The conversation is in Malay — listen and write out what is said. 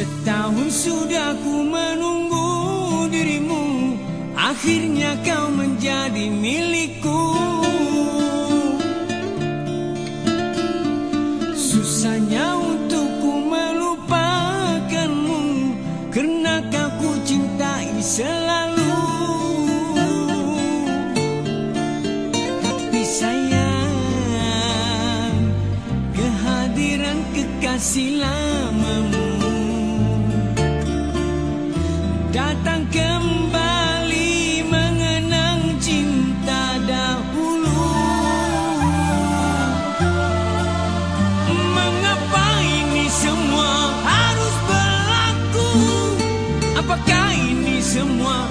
Setahun sudah ku menunggu dirimu. Akhirnya kau menjadi milikku. Susahnya untuk ku melupakanmu Kerana kau ku cintai selalu. Tapi sayang, kehadiran kekasih lamamu datang kembali mengenang cinta dahulu. Mengapa ini semua harus berlaku? Apakah ini semua